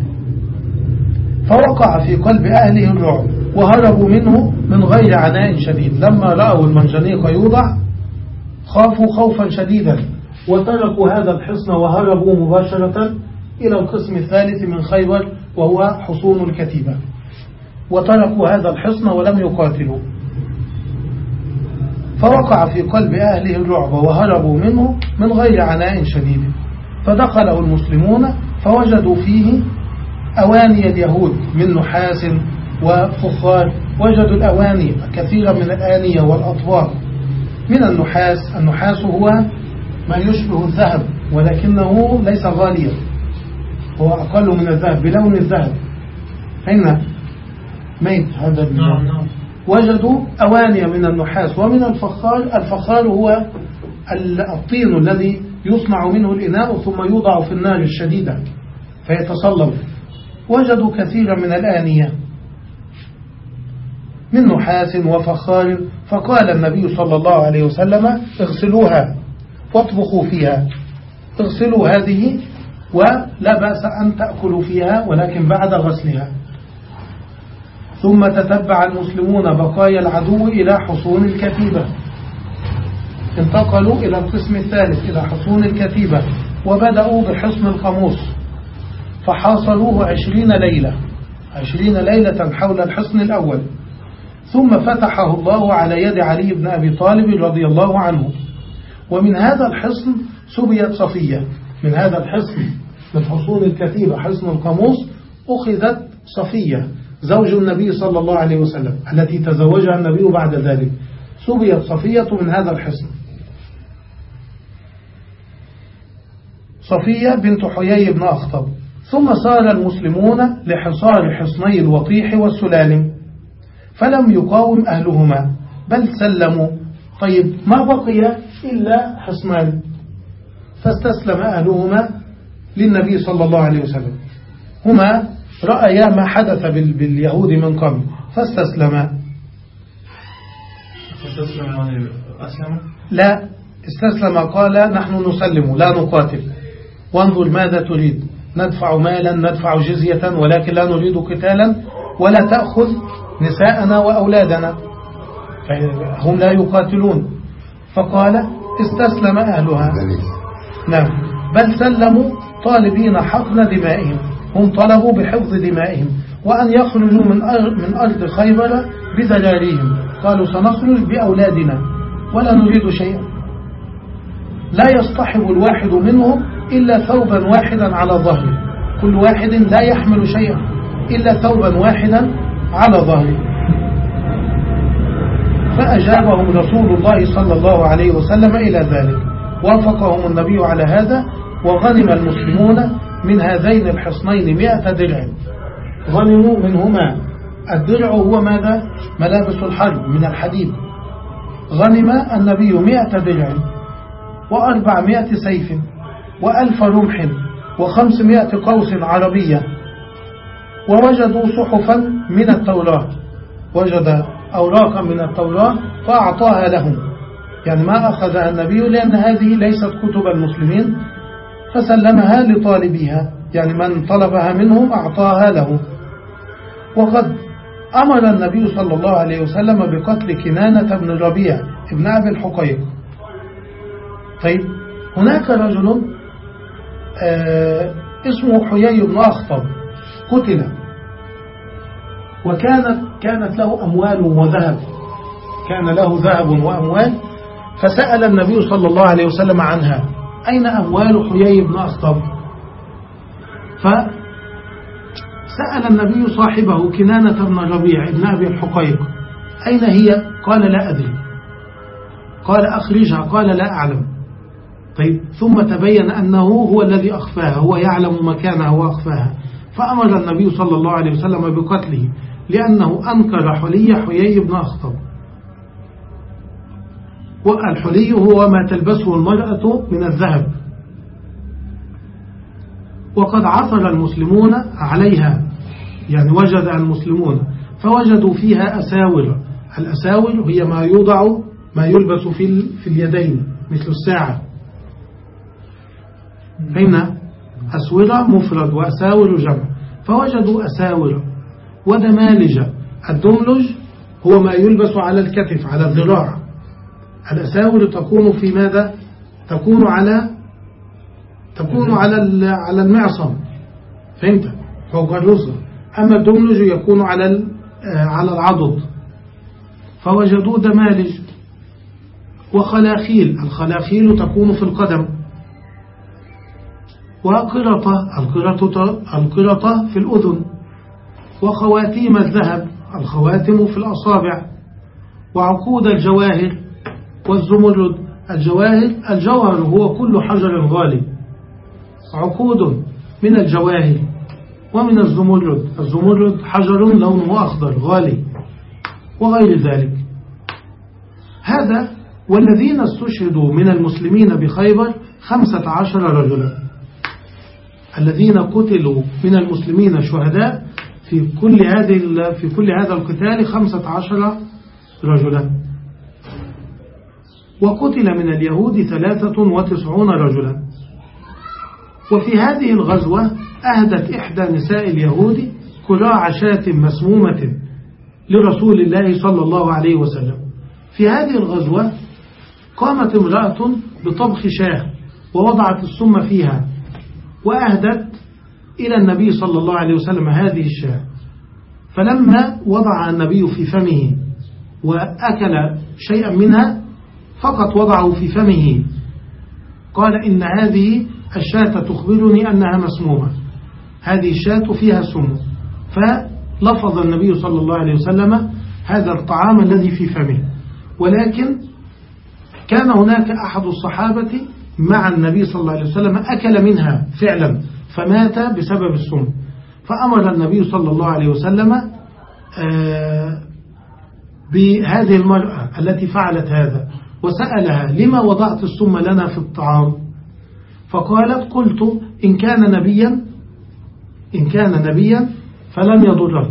فوقع في قلب أهله الرعب وهربوا منه من غير عناء شديد. لما رأوا المنجنيق يوضع خافوا خوفا شديدا وتركوا هذا الحصن وهربوا مباشرة إلى القسم الثالث من خيبر وهو حصون الكتيبة. وتركوا هذا الحصن ولم يقاتلوا. فوقع في قلب أهله الرعب وهربوا منه من غير عناء شديد. فدخله المسلمون فوجدوا فيه أواني اليهود من نحاس وفخار وجدوا الأواني كثيرا من الآنية والأطباق من النحاس النحاس هو ما يشبه الذهب ولكنه ليس غاليا. هو أقل من الذهب بلون الذهب. هنا ميت هذا نعم نعم. وجدوا أواني من النحاس ومن الفخار. الفخار هو الطين الذي يصنع منه الإناء ثم يوضع في النار الشديدة فيتصلب وجدوا كثيرا من الآنية من نحاس وفخار فقال النبي صلى الله عليه وسلم اغسلوها واطبخوا فيها. اغسلوا هذه ولا بأس أن تأكلوا فيها ولكن بعد غسلها. ثم تتبع المسلمون بقايا العدو إلى حصون الكتيبة. انتقلوا إلى القسم الثالث إلى حصون الكتيبة وبدأوا بحصن القاموس. فحاصروه عشرين ليلة عشرين ليلة حول الحصن الأول. ثم فتحه الله على يد علي بن أبي طالب رضي الله عنه. ومن هذا الحصن سبيت صفية. من هذا الحصن من حصون الكتيبة حصن القاموس أخذت صفية زوج النبي صلى الله عليه وسلم التي تزوجها النبي بعد ذلك. سبيت صفية من هذا الحصن. صفية بنت حيي بن أخطب. ثم صار المسلمون لحصار حصني الوطيح والسلالم فلم يقاوم أهلهما بل سلموا. طيب ما بقي إلا حصنان؟ فاستسلم أهلهما للنبي صلى الله عليه وسلم. هما رأيا ما حدث باليهود من قبل فاستسلما. لا استسلم قال نحن نسلم لا نقاتل. وانظر ماذا تريد. ندفع مالا ندفع جزية ولكن لا نريد قتالا ولا تأخذ نساءنا وأولادنا. هم لا يقاتلون. فقال استسلم أهلها. نعم. بل سلموا طالبين حقن دمائهم. هم طلبوا بحفظ دمائهم. وأن يخرجوا من من أرض خيبر بذلاريهم قالوا سنخرج بأولادنا. ولا نريد شيئا. لا يصطحب الواحد منهم إلا ثوبا واحدا على ظهره. كل واحد لا يحمل شيئا إلا ثوبا واحدا على ظهره. فأجابهم رسول الله صلى الله عليه وسلم إلى ذلك. وافقهم النبي على هذا وغنم المسلمون من هذين الحصنين مئة درع غنموا منهما. الدرع هو ماذا؟ ملابس الحرب من الحديد. غنم النبي مئة درع وأربعمائة سيف. وألف رمح وخمسمائة قوس عربية ووجدوا صحفا من التوراة وجد أوراقا من التوراة فأعطاها لهم. يعني ما أخذها النبي لأن هذه ليست كتب المسلمين فسلمها لطالبيها. يعني من طلبها منهم أعطاها له. وقد أمر النبي صلى الله عليه وسلم بقتل كنانة بن ربيع ابن أبي الحقيق. طيب هناك رجل اسمه حيي بن أخطب قتل. وكانت كانت له أموال وذهب. كان له ذهب وأموال. فسأل النبي صلى الله عليه وسلم عنها أين أموال حيي بن أخطب؟ فسأل النبي صاحبه كنانة بن ربيع ابن أبي الحقيق أين هي؟ قال لا أدري. قال أخرجها قال لا أعلم. طيب ثم تبين أنه هو الذي أخفاها هو يعلم مكانها وأخفاها. فأمر النبي صلى الله عليه وسلم بقتله لأنه أنكر حلي حيي بن أخطب. والحلي هو ما تلبسه المرأة من الذهب. وقد عثر المسلمون عليها يعني وجد المسلمون فوجدوا فيها أساور. الأساور هي ما يوضع ما يلبس في في اليدين مثل الساعة. هنا أسورة مفرد وأساور جمع. فوجدوا أساور ودمالج. الدملج هو ما يلبس على الكتف على الذراع. الأساور تكون في ماذا؟ تكون على تكون على على المعصم. فهمت؟ فوق الرسل أما الدملج يكون على آه، على العضد. فوجدوا دمالج وخلاخيل. الخلاخيل تكون في القدم. وقرطة القرطة, القرطة في الأذن. وخواتيم الذهب. الخواتم في الأصابع. وعقود الجواهر. والزمرد. الجواهر الجوهر هو كل حجر غالي عقود من الجواهر. ومن الزمرد. الزمرد حجر لونه أخضر غالي. وغير ذلك. هذا والذين استشهدوا من المسلمين بخيبر خمسة عشر رجلا. الذين قتلوا من المسلمين شهداء في كل هذه في كل هذا القتال خمسة عشر رجلا. وقتل من اليهود ثلاثة وتسعون رجلا. وفي هذه الغزوة أهدت إحدى نساء اليهود كراع شاة مسمومة لرسول الله صلى الله عليه وسلم. في هذه الغزوة قامت امرأة بطبخ شاة ووضعت السم فيها وأهدت إلى النبي صلى الله عليه وسلم هذه الشاة. فلما وضع النبي في فمه وأكل شيئا منها فقط وضعه في فمه. قال إن هذه الشاة تخبرني أنها مسمومة. هذه الشاة فيها سم. فلفظ النبي صلى الله عليه وسلم هذا الطعام الذي في فمه. ولكن كان هناك أحد الصحابة مع النبي صلى الله عليه وسلم أكل منها فعلا فمات بسبب السم. فأمر النبي صلى الله عليه وسلم آه، بهذه المرأة التي فعلت هذا وسألها لما وضعت السم لنا في الطعام؟ فقالت قلت إن كان نبيا إن كان نبيا فلم يضره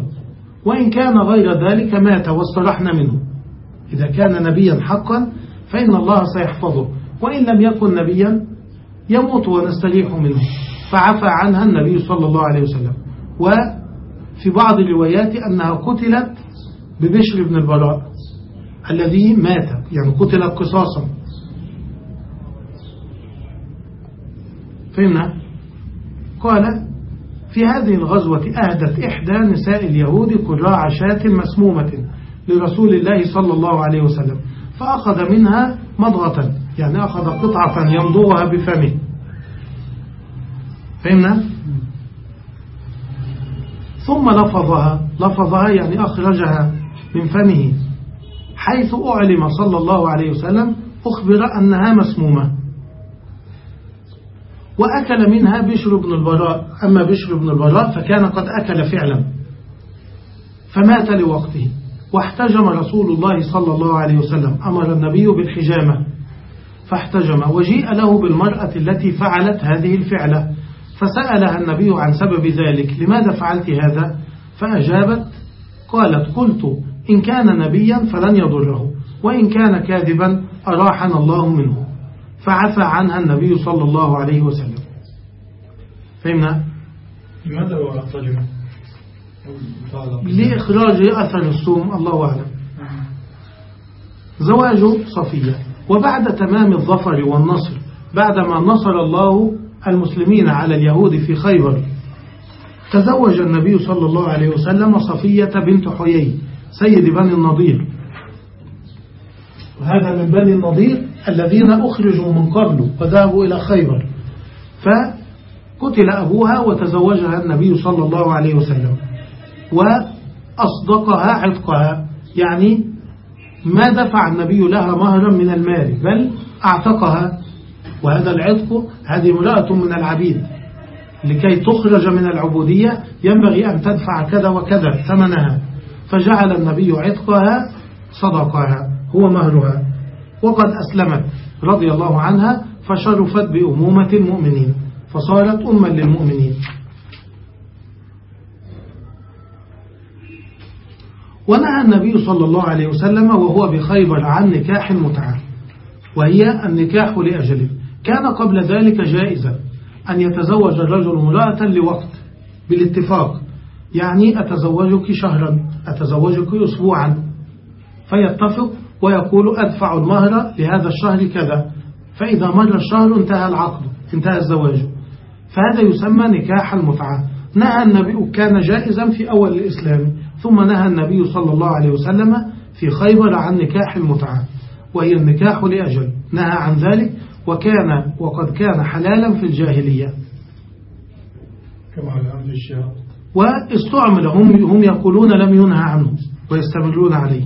وإن كان غير ذلك مات واسترحنا منه. إذا كان نبيا حقا فإن الله سيحفظه. وإن لم يكن نبيا يموت ونستريح منه. فعفى عنها النبي صلى الله عليه وسلم. وفي بعض الروايات أنها قتلت ببشر بن البراء الذي مات. يعني قتلت قصاصا. فهمنا؟ قال في هذه الغزوة أهدت إحدى نساء اليهود كراع شاة مسمومة لرسول الله صلى الله عليه وسلم فأخذ منها مضغة. يعني أخذ قطعة يمضغها بفمه. فهمنا؟ ثم لفظها. لفظها يعني أخرجها من فمه. حيث أعلم صلى الله عليه وسلم أخبر أنها مسمومة. وأكل منها بشر بن البراء. أما بشر بن البراء فكان قد أكل فعلا. فمات لوقته. واحتجم رسول الله صلى الله عليه وسلم. أمر النبي بالحجامة. فاحتجم. وجيء له بالمرأة التي فعلت هذه الفعلة. فسألها النبي عن سبب ذلك. لماذا فعلت هذا؟ فأجابت قالت قلت إن كان نبيا فلن يضره وإن كان كاذبا أراحنا الله منه. فعفى عنها النبي صلى الله عليه وسلم. فهمنا؟ لماذا هو أحتجم؟ لإخراج أثر الصوم الله أعلم. زواج صفية. وبعد تمام الظفر والنصر بعدما نصر الله المسلمين على اليهود في خيبر تزوج النبي صلى الله عليه وسلم صفية بنت حيي سيد بني النضير. وهذا من بني النضير الذين أخرجوا من قبله وذهبوا إلى خيبر. فقتل أبوها وتزوجها النبي صلى الله عليه وسلم وأصدقها عتقها يعني ما دفع النبي لها مهرا من المال بل أعتقها. وهذا العتق هذه امرأة من العبيد. لكي تخرج من العبودية ينبغي أن تدفع كذا وكذا ثمنها. فجعل النبي عتقها صدقها هو مهرها. وقد أسلمت رضي الله عنها فشرفت بأمومة المؤمنين فصارت أما للمؤمنين. ونهى النبي صلى الله عليه وسلم وهو بخيبر عن نكاح المتعة وهي النكاح لأجله. كان قبل ذلك جائزا أن يتزوج الرجل امرأة لوقت بالاتفاق. يعني أتزوجك شهرا أتزوجك أسبوعا. فيتفق ويقول أدفع المهر لهذا الشهر كذا. فإذا مر الشهر انتهى العقد انتهى الزواج. فهذا يسمى نكاح المتعة. نهى النبي كان جائزا في أول الإسلام. ثم نهى النبي صلى الله عليه وسلم في خيبر عن نكاح المتعة وهي النكاح لأجل. نهى عن ذلك وكان وقد كان حلالا في الجاهلية. واستعمل هم, هم يقولون لم ينهى عنه ويستمرون عليه.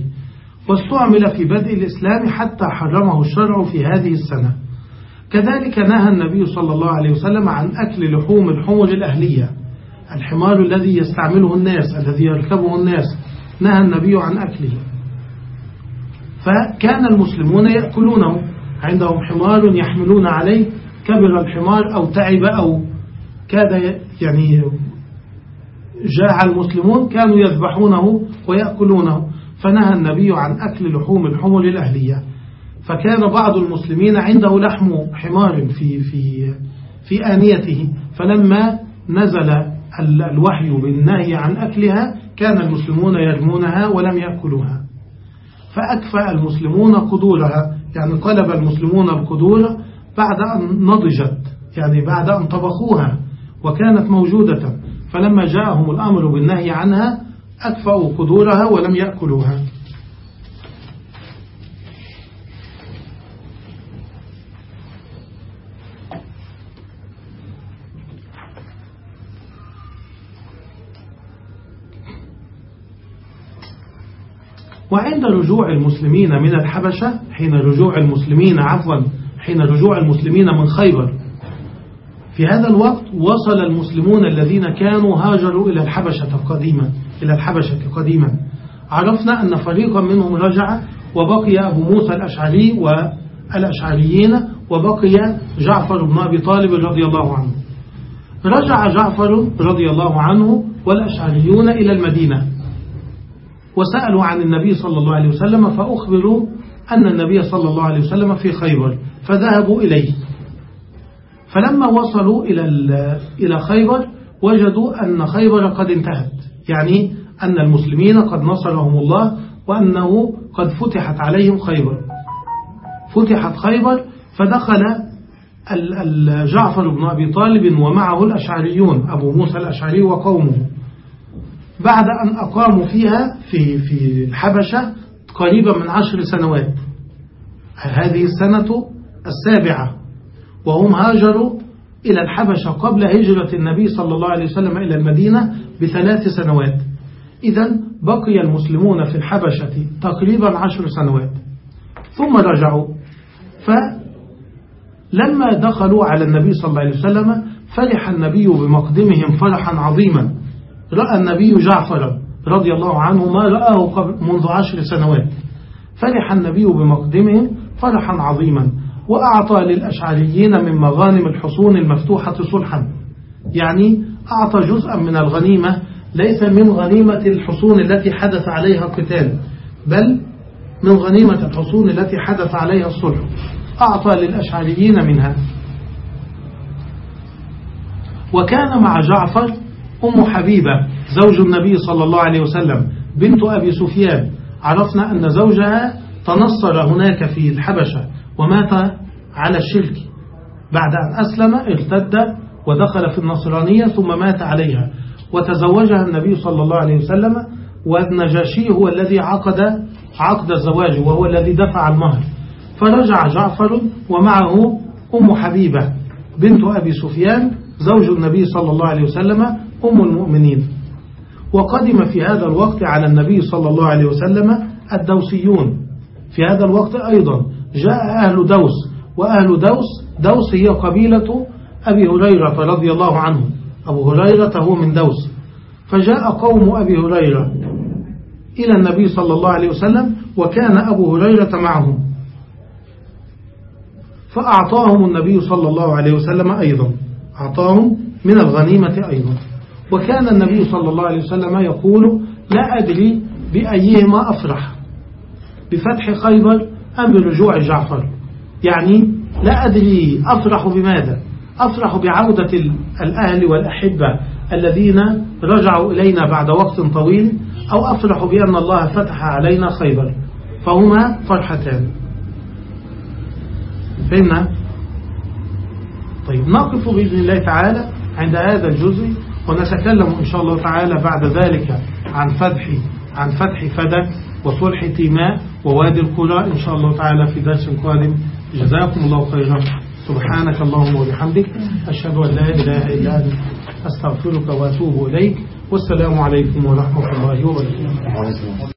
واستعمل في بدء الإسلام حتى حرمه الشرع في هذه السنة. كذلك نهى النبي صلى الله عليه وسلم عن أكل لحوم الحمر الأهلية. الحمار الذي يستعمله الناس الذي يركبه الناس. نهى النبي عن أكله. فكان المسلمون يأكلونه. عندهم حمار يحملون عليه. كبر الحمار أو تعب أو كاد يعني جاع المسلمون كانوا يذبحونه ويأكلونه. فنهى النبي عن أكل لحوم الحمر الأهلية. فكان بعض المسلمين عنده لحم حمار في في في آنيته. فلما نزل الوحي بالنهي عن أكلها كان المسلمون يرمونها ولم يأكلوها. فأكفأ المسلمون قدورها يعني قلب المسلمون القدور بعد أن نضجت. يعني بعد أن طبخوها وكانت موجودة. فلما جاءهم الأمر بالنهي عنها أكفأوا قدورها ولم يأكلوها. وعند رجوع المسلمين من الحبشة حين رجوع المسلمين عفوا حين رجوع المسلمين من خيبر. في هذا الوقت وصل المسلمون الذين كانوا هاجروا إلى الحبشة قديما إلى الحبشة قديما. عرفنا أن فريقا منهم رجع وبقي أبو موسى الأشعري والأشعريين وبقي جعفر بن أبي طالب رضي الله عنه. رجع جعفر رضي الله عنه والأشعريون إلى المدينة. وسألوا عن النبي صلى الله عليه وسلم فأخبروا أن النبي صلى الله عليه وسلم في خيبر فذهبوا إليه. فلما وصلوا إلى إلى خيبر وجدوا أن خيبر قد انتهت. يعني أن المسلمين قد نصرهم الله وأنه قد فتحت عليهم خيبر. فتحت خيبر فدخل جعفر بن أبي طالب ومعه الأشعريون أبو موسى الأشعري وقومه. بعد أن أقاموا فيها في في الحبشة قريبا من عشر سنوات. هذه السنة السابعة. وهم هاجروا إلى الحبشة قبل هجرة النبي صلى الله عليه وسلم إلى المدينة بثلاث سنوات. إذا بقي المسلمون في الحبشة تقريبا عشر سنوات. ثم رجعوا. فلما دخلوا على النبي صلى الله عليه وسلم فرح النبي بمقدمهم فرحا عظيما. رأى النبي جعفر رضي الله عنه ما رآه قبل منذ عشر سنوات. فرح النبي بمقدمهم فرحا عظيما وأعطى للأشعريين من مغانم الحصون المفتوحة صلحا. يعني أعطى جزءا من الغنيمة ليس من غنيمة الحصون التي حدث عليها قتال بل من غنيمة الحصون التي حدث عليها الصلح. أعطى للأشعريين منها. وكان مع جعفر أم حبيبة زوج النبي صلى الله عليه وسلم بنت أبي سفيان. عرفنا أن زوجها تنصر هناك في الحبشة ومات على الشرك. بعد أن أسلم ارتد ودخل في النصرانية ثم مات عليها. وتزوجها النبي صلى الله عليه وسلم والنجاشي هو الذي عقد عقد الزواج وهو الذي دفع المهر. فرجع جعفر ومعه أم حبيبة بنت أبي سفيان زوج النبي صلى الله عليه وسلم أم المؤمنين. وقدم في هذا الوقت على النبي صلى الله عليه وسلم الدوسيون. في هذا الوقت أيضا جاء أهل دوس وأهل دوس دوس هي قبيلة أبي هريرة رضي الله عنه. أبو هريرة هو من دوس. فجاء قوم أبي هريرة إلى النبي صلى الله عليه وسلم وكان أبو هريرة معهم. فأعطاهم النبي صلى الله عليه وسلم أيضا. أعطاهم من الغنيمة أيضا. وكان النبي صلى الله عليه وسلم يقول لا أدري بأيهما أفرح. بفتح خيبر أم برجوع جعفر. يعني لا أدري أفرح بماذا. أفرح بعودة الأهل والأحبة الذين رجعوا إلينا بعد وقت طويل أو أفرح بأن الله فتح علينا خيبر. فهما فرحتان. فهمنا؟ طيب نقف بإذن الله تعالى عند هذا الجزء. ونتكلم إن شاء الله تعالى بعد ذلك عن فتح عن فتح فدك وصلح تيماء ووادي القرى إن شاء الله تعالى في درس قادم. جزاكم الله خيرا. سبحانك اللهم وبحمدك. أشهد أن لا إله إلا أنت. أستغفرك وأتوب إليك. والسلام عليكم ورحمة الله وبركاته.